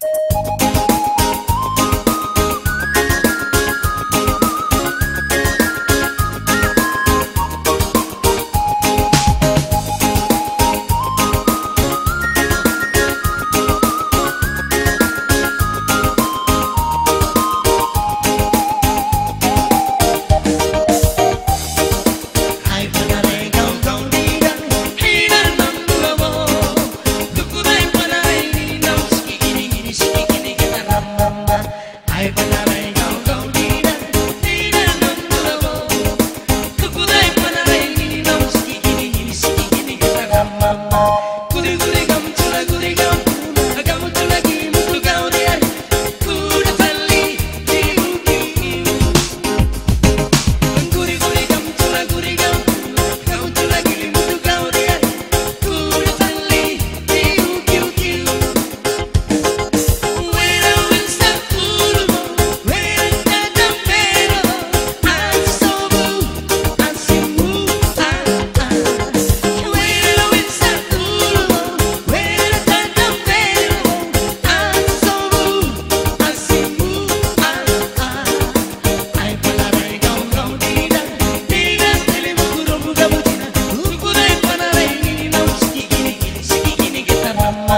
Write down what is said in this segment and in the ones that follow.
you I've been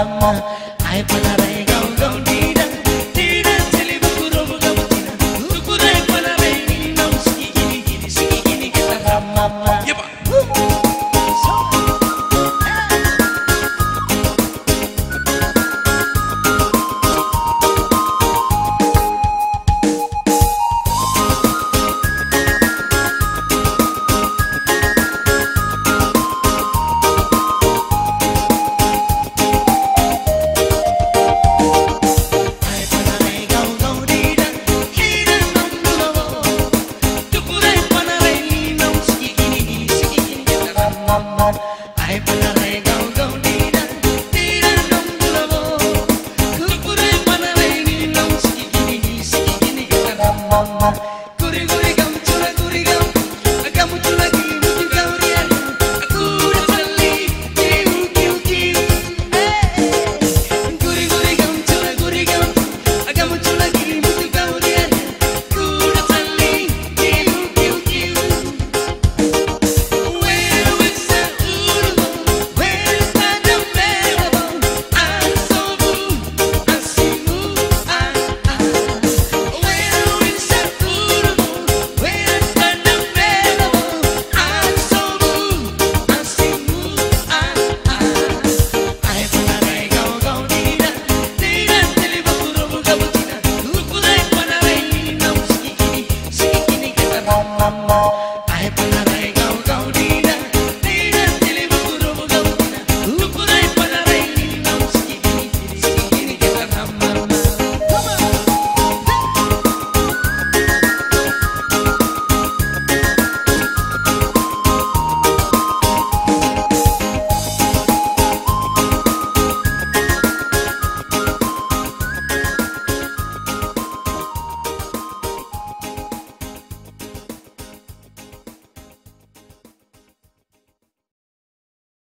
I'm a I have been a go go.